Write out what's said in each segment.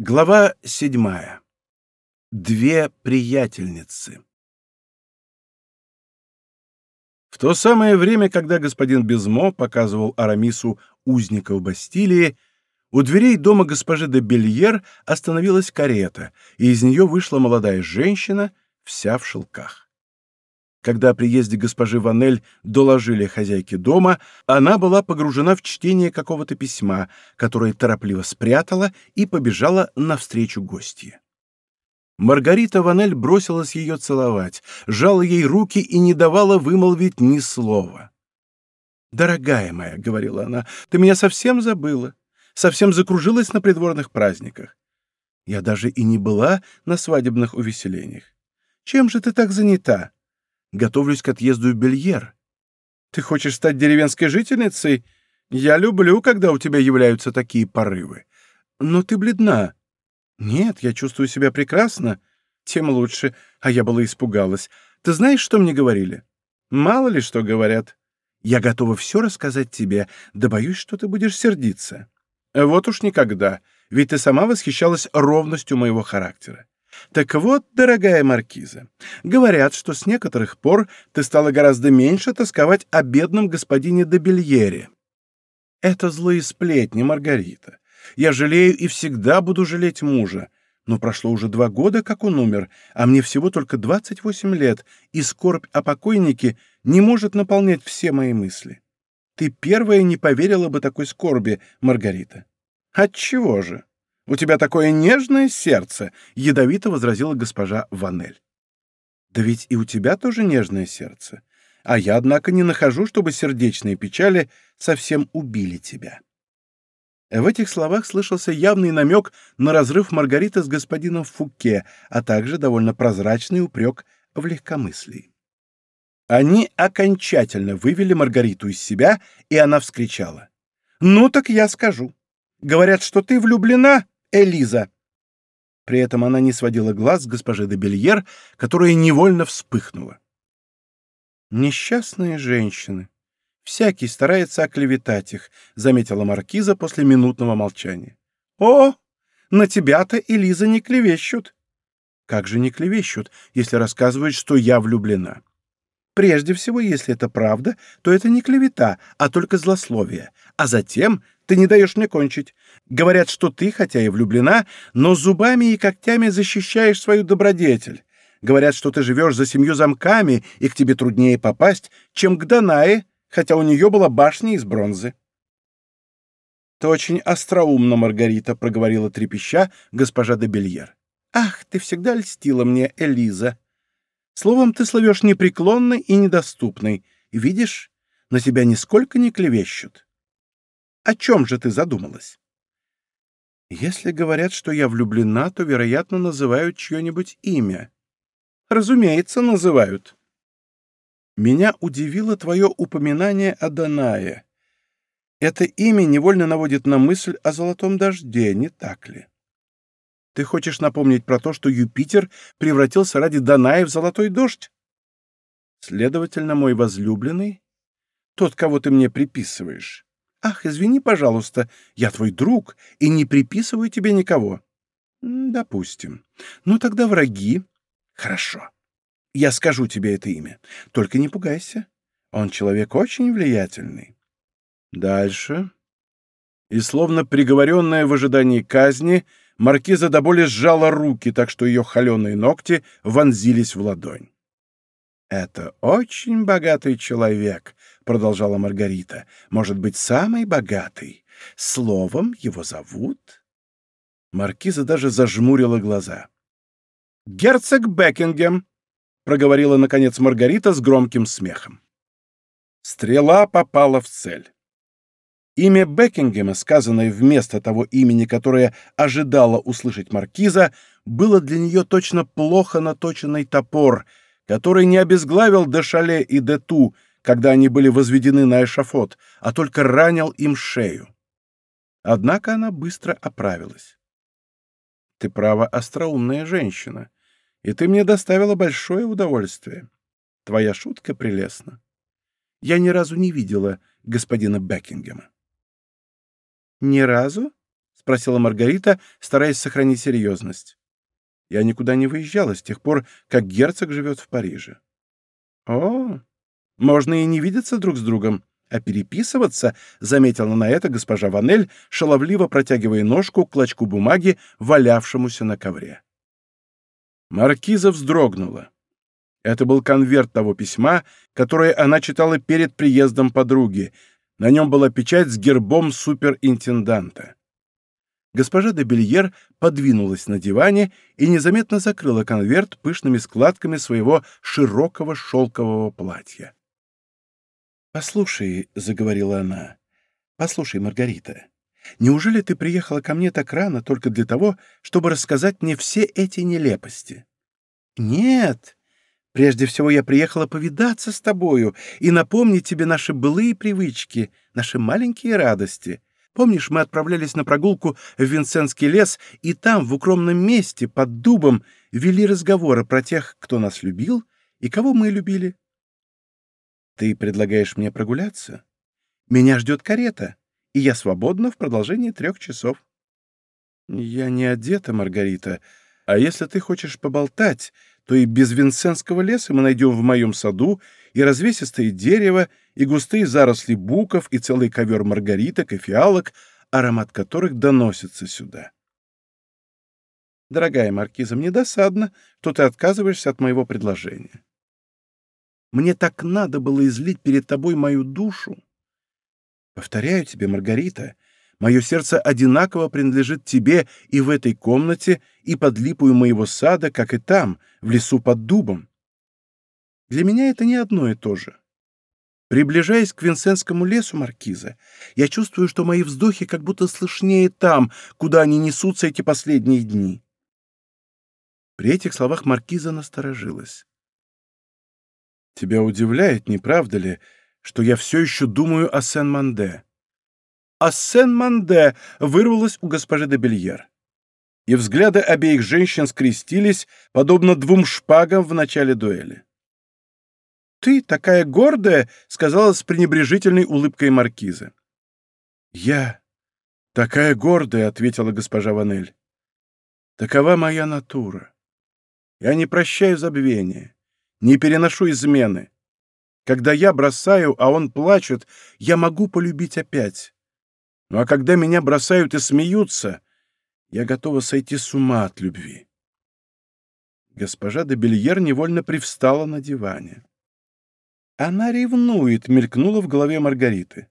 Глава седьмая. Две приятельницы. В то самое время, когда господин Безмо показывал Арамису узника в Бастилии, у дверей дома госпожи де Бельер остановилась карета, и из нее вышла молодая женщина, вся в шелках. Когда о приезде госпожи Ванель доложили хозяйке дома, она была погружена в чтение какого-то письма, которое торопливо спрятала и побежала навстречу гостье. Маргарита Ванель бросилась ее целовать, жала ей руки и не давала вымолвить ни слова. «Дорогая моя», — говорила она, — «ты меня совсем забыла, совсем закружилась на придворных праздниках. Я даже и не была на свадебных увеселениях. Чем же ты так занята?» Готовлюсь к отъезду в Бельер. Ты хочешь стать деревенской жительницей? Я люблю, когда у тебя являются такие порывы. Но ты бледна. Нет, я чувствую себя прекрасно. Тем лучше. А я была испугалась. Ты знаешь, что мне говорили? Мало ли что говорят. Я готова все рассказать тебе, да боюсь, что ты будешь сердиться. Вот уж никогда, ведь ты сама восхищалась ровностью моего характера. Так вот, дорогая маркиза, говорят, что с некоторых пор ты стала гораздо меньше тосковать о бедном господине де. Это злые сплетни, Маргарита. Я жалею и всегда буду жалеть мужа. Но прошло уже два года, как он умер, а мне всего только 28 лет, и скорбь о покойнике не может наполнять все мои мысли. Ты первая не поверила бы такой скорби, Маргарита. Отчего же? У тебя такое нежное сердце, — ядовито возразила госпожа Ванель. Да ведь и у тебя тоже нежное сердце. А я, однако, не нахожу, чтобы сердечные печали совсем убили тебя. В этих словах слышался явный намек на разрыв Маргариты с господином Фуке, а также довольно прозрачный упрек в легкомыслии. Они окончательно вывели Маргариту из себя, и она вскричала. «Ну так я скажу. Говорят, что ты влюблена, Элиза!» При этом она не сводила глаз с госпожи де Бельер, которая невольно вспыхнула. «Несчастные женщины. Всякий старается оклеветать их», — заметила маркиза после минутного молчания. «О, на тебя-то Элиза не клевещут». «Как же не клевещут, если рассказывают, что я влюблена?» Прежде всего, если это правда, то это не клевета, а только злословие. А затем ты не даешь мне кончить. Говорят, что ты, хотя и влюблена, но зубами и когтями защищаешь свою добродетель. Говорят, что ты живешь за семью замками, и к тебе труднее попасть, чем к Данае, хотя у нее была башня из бронзы. «Ты очень остроумно, Маргарита», — проговорила трепеща госпожа де Бельер. «Ах, ты всегда льстила мне, Элиза. Словом, ты словешь непреклонной и недоступной. Видишь, на тебя нисколько не клевещут. О чем же ты задумалась? Если говорят, что я влюблена, то, вероятно, называют чье-нибудь имя. Разумеется, называют. Меня удивило твое упоминание о Данае. Это имя невольно наводит на мысль о золотом дожде, не так ли? Ты хочешь напомнить про то, что Юпитер превратился ради Даная в золотой дождь? Следовательно, мой возлюбленный, тот, кого ты мне приписываешь, «Ах, извини, пожалуйста, я твой друг и не приписываю тебе никого». «Допустим. Ну тогда враги». «Хорошо. Я скажу тебе это имя. Только не пугайся. Он человек очень влиятельный». Дальше. И словно приговоренная в ожидании казни, маркиза до боли сжала руки, так что ее холеные ногти вонзились в ладонь. «Это очень богатый человек», — продолжала Маргарита. «Может быть, самый богатый. Словом, его зовут...» Маркиза даже зажмурила глаза. «Герцог Бекингем», — проговорила, наконец, Маргарита с громким смехом. Стрела попала в цель. Имя Бекингема, сказанное вместо того имени, которое ожидала услышать маркиза, было для нее точно плохо наточенный топор — который не обезглавил Дешале и Дету, когда они были возведены на эшафот, а только ранил им шею. Однако она быстро оправилась. «Ты, право, остроумная женщина, и ты мне доставила большое удовольствие. Твоя шутка прелестна. Я ни разу не видела господина Бекингема». «Ни разу?» — спросила Маргарита, стараясь сохранить серьезность. «Я никуда не выезжала с тех пор, как герцог живет в Париже». «О, можно и не видеться друг с другом, а переписываться», — заметила на это госпожа Ванель, шаловливо протягивая ножку к клочку бумаги, валявшемуся на ковре. Маркиза вздрогнула. Это был конверт того письма, которое она читала перед приездом подруги. На нем была печать с гербом суперинтенданта. Госпожа де Бельер подвинулась на диване и незаметно закрыла конверт пышными складками своего широкого шелкового платья. «Послушай», — заговорила она, — «послушай, Маргарита, неужели ты приехала ко мне так рано только для того, чтобы рассказать мне все эти нелепости?» «Нет, Прежде всего я приехала повидаться с тобою и напомнить тебе наши былые привычки, наши маленькие радости. Помнишь, мы отправлялись на прогулку в Винсентский лес, и там, в укромном месте, под дубом, вели разговоры про тех, кто нас любил и кого мы любили? Ты предлагаешь мне прогуляться? Меня ждет карета, и я свободна в продолжении трех часов. Я не одета, Маргарита, а если ты хочешь поболтать, то и без Винсентского леса мы найдем в моем саду и развесистое дерево, и густые заросли буков, и целый ковер маргариток и фиалок, аромат которых доносится сюда. Дорогая маркиза, мне досадно, что ты отказываешься от моего предложения. Мне так надо было излить перед тобой мою душу. Повторяю тебе, Маргарита, Мое сердце одинаково принадлежит тебе и в этой комнате, и под липою моего сада, как и там, в лесу под дубом. Для меня это не одно и то же. Приближаясь к Винсентскому лесу, Маркиза, я чувствую, что мои вздохи как будто слышнее там, куда они несутся эти последние дни. При этих словах Маркиза насторожилась. «Тебя удивляет, не правда ли, что я все еще думаю о Сен-Манде?» а Сен-Манде вырвалась у госпожи де Бельер. И взгляды обеих женщин скрестились, подобно двум шпагам в начале дуэли. «Ты такая гордая!» — сказала с пренебрежительной улыбкой маркиза. «Я такая гордая!» — ответила госпожа Ванель. «Такова моя натура. Я не прощаю забвения, не переношу измены. Когда я бросаю, а он плачет, я могу полюбить опять. Ну а когда меня бросают и смеются, я готова сойти с ума от любви. Госпожа де Бельер невольно привстала на диване. «Она ревнует», — мелькнула в голове Маргариты.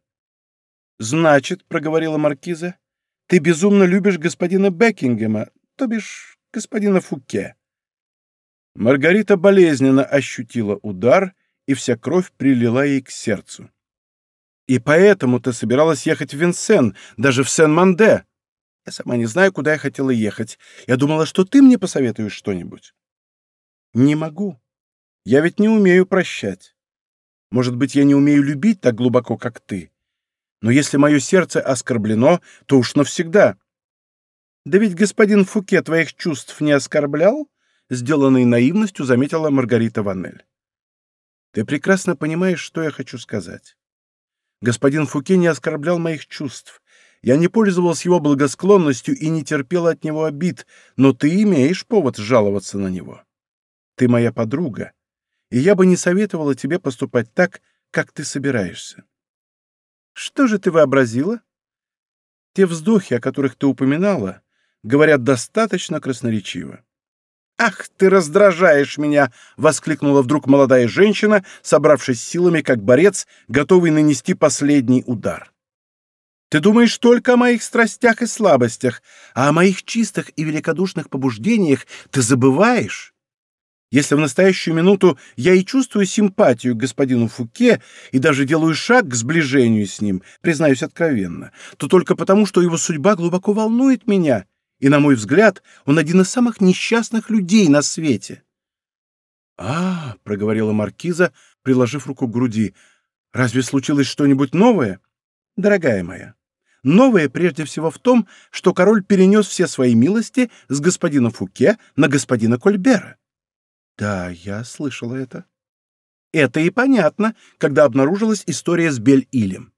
«Значит», — проговорила маркиза, — «ты безумно любишь господина Бекингема, то бишь господина Фуке». Маргарита болезненно ощутила удар, и вся кровь прилила ей к сердцу. И поэтому ты собиралась ехать в Винсен, даже в Сен-Манде. Я сама не знаю, куда я хотела ехать. Я думала, что ты мне посоветуешь что-нибудь. Не могу. Я ведь не умею прощать. Может быть, я не умею любить так глубоко, как ты. Но если мое сердце оскорблено, то уж навсегда. Да ведь господин Фуке твоих чувств не оскорблял? Сделанной наивностью заметила Маргарита Ваннель. Ты прекрасно понимаешь, что я хочу сказать. Господин Фуке не оскорблял моих чувств. Я не пользовался его благосклонностью и не терпел от него обид, но ты имеешь повод жаловаться на него. Ты моя подруга, и я бы не советовала тебе поступать так, как ты собираешься. Что же ты вообразила? Те вздохи, о которых ты упоминала, говорят достаточно красноречиво. «Ах, ты раздражаешь меня!» — воскликнула вдруг молодая женщина, собравшись силами, как борец, готовый нанести последний удар. «Ты думаешь только о моих страстях и слабостях, а о моих чистых и великодушных побуждениях ты забываешь. Если в настоящую минуту я и чувствую симпатию к господину Фуке и даже делаю шаг к сближению с ним, признаюсь откровенно, то только потому, что его судьба глубоко волнует меня» и, на мой взгляд, он один из самых несчастных людей на свете. — А, — проговорила маркиза, приложив руку к груди, — разве случилось что-нибудь новое? — Дорогая моя, новое прежде всего в том, что король перенес все свои милости с господина Фуке на господина Кольбера. — Да, я слышала это. Это и понятно, когда обнаружилась история с Бель-Илем.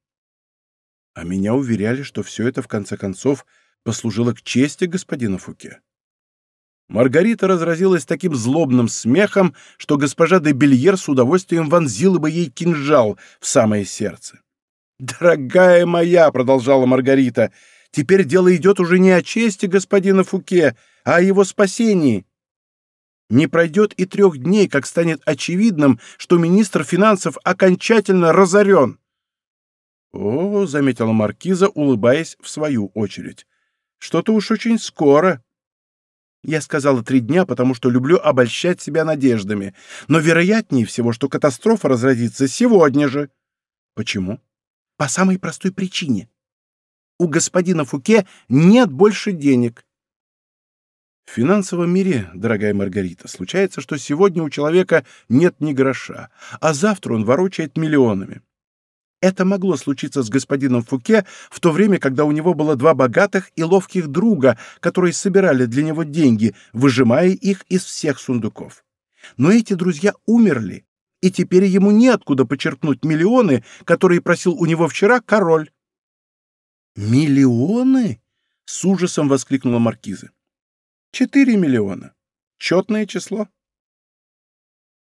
А меня уверяли, что все это, в конце концов, послужило к чести господина Фуке. Маргарита разразилась таким злобным смехом, что госпожа де Бельер с удовольствием вонзила бы ей кинжал в самое сердце. «Дорогая моя», — продолжала Маргарита, — «теперь дело идет уже не о чести господина Фуке, а о его спасении. Не пройдет и трех дней, как станет очевидным, что министр финансов окончательно разорен». «О», — заметила маркиза, улыбаясь в свою очередь, — «что-то уж очень скоро». Я сказала три дня, потому что люблю обольщать себя надеждами. Но вероятнее всего, что катастрофа разразится сегодня же. Почему? По самой простой причине. У господина Фуке нет больше денег. В финансовом мире, дорогая Маргарита, случается, что сегодня у человека нет ни гроша, а завтра он ворочает миллионами. Это могло случиться с господином Фуке в то время, когда у него было два богатых и ловких друга, которые собирали для него деньги, выжимая их из всех сундуков. Но эти друзья умерли, и теперь ему неоткуда почерпнуть миллионы, которые просил у него вчера король. «Миллионы?» — с ужасом воскликнула маркиза. «Четыре миллиона. Четное число».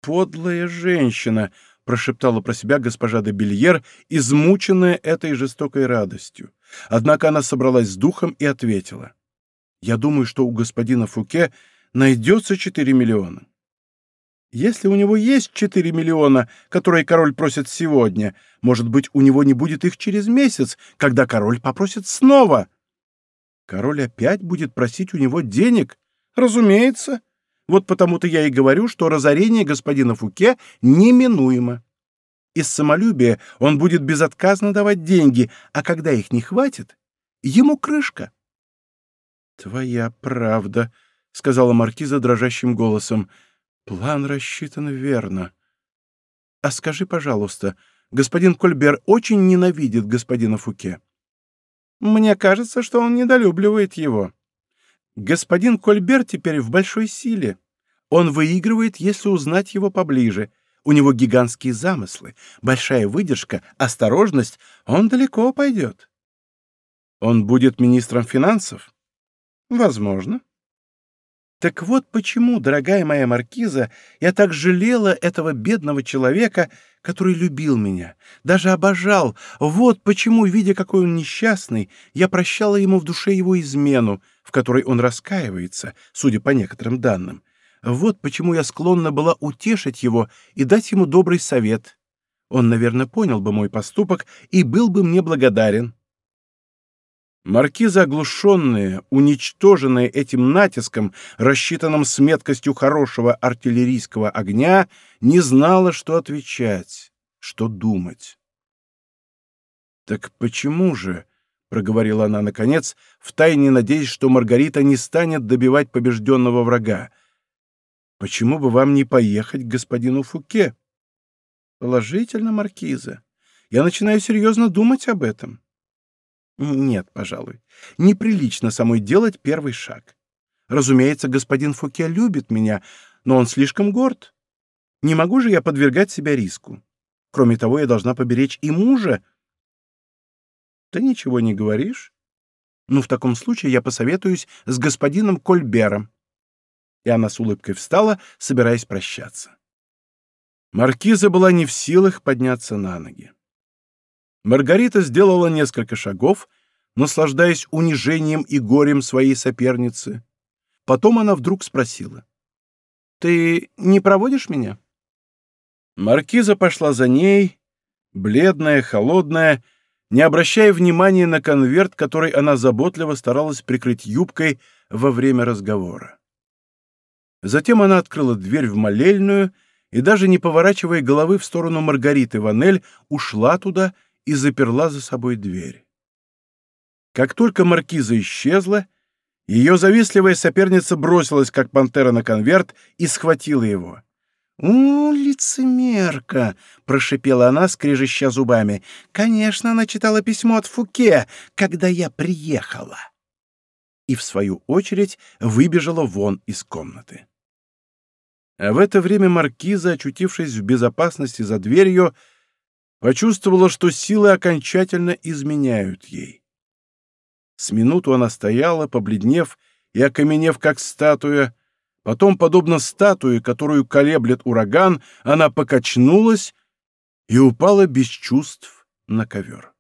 «Подлая женщина!» — прошептала про себя госпожа де Бельер, измученная этой жестокой радостью. Однако она собралась с духом и ответила. «Я думаю, что у господина Фуке найдется четыре миллиона». Если у него есть четыре миллиона, которые король просит сегодня, может быть, у него не будет их через месяц, когда король попросит снова. Король опять будет просить у него денег? Разумеется. Вот потому-то я и говорю, что разорение господина Фуке неминуемо. Из самолюбия он будет безотказно давать деньги, а когда их не хватит, ему крышка. — Твоя правда, — сказала маркиза дрожащим голосом. — План рассчитан верно. — А скажи, пожалуйста, господин Кольбер очень ненавидит господина Фуке. — Мне кажется, что он недолюбливает его. Господин Кольбер теперь в большой силе. Он выигрывает, если узнать его поближе. У него гигантские замыслы, большая выдержка, осторожность. Он далеко пойдет. Он будет министром финансов? Возможно. Так вот почему, дорогая моя маркиза, я так жалела этого бедного человека, который любил меня, даже обожал. Вот почему, видя, какой он несчастный, я прощала ему в душе его измену, в которой он раскаивается, судя по некоторым данным. Вот почему я склонна была утешить его и дать ему добрый совет. Он, наверное, понял бы мой поступок и был бы мне благодарен. Маркиза, оглушенная, уничтоженная этим натиском, рассчитанным с меткостью хорошего артиллерийского огня, не знала, что отвечать, что думать. «Так почему же?» — проговорила она наконец, втайне надеясь, что Маргарита не станет добивать побежденного врага. «Почему бы вам не поехать к господину Фуке?» «Положительно, Маркиза. Я начинаю серьезно думать об этом». Нет, пожалуй. Неприлично самой делать первый шаг. Разумеется, господин Фуке любит меня, но он слишком горд. Не могу же я подвергать себя риску. Кроме того, я должна поберечь и мужа. Ты ничего не говоришь? Ну, в таком случае я посоветуюсь с господином Кольбером. И она с улыбкой встала, собираясь прощаться. Маркиза была не в силах подняться на ноги. Маргарита сделала несколько шагов, наслаждаясь унижением и горем своей соперницы. Потом она вдруг спросила. «Ты не проводишь меня?» Маркиза пошла за ней, бледная, холодная, не обращая внимания на конверт, который она заботливо старалась прикрыть юбкой во время разговора. Затем она открыла дверь в молельную и, даже не поворачивая головы в сторону Маргариты Ванель, ушла туда и заперла за собой дверь. Как только маркиза исчезла, ее завистливая соперница бросилась, как пантера на конверт, и схватила его. «У, лицемерка!» — прошипела она, скрежеща зубами. «Конечно, она читала письмо от Фуке, когда я приехала!» И, в свою очередь, выбежала вон из комнаты. А в это время маркиза, очутившись в безопасности за дверью, почувствовала, что силы окончательно изменяют ей. С минуту она стояла, побледнев и окаменев, как статуя. Потом, подобно статуе, которую колеблет ураган, она покачнулась и упала без чувств на ковер.